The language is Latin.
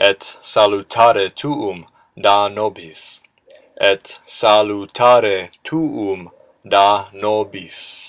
et salutare tuum da nobis. Et salutare tuum da nobis.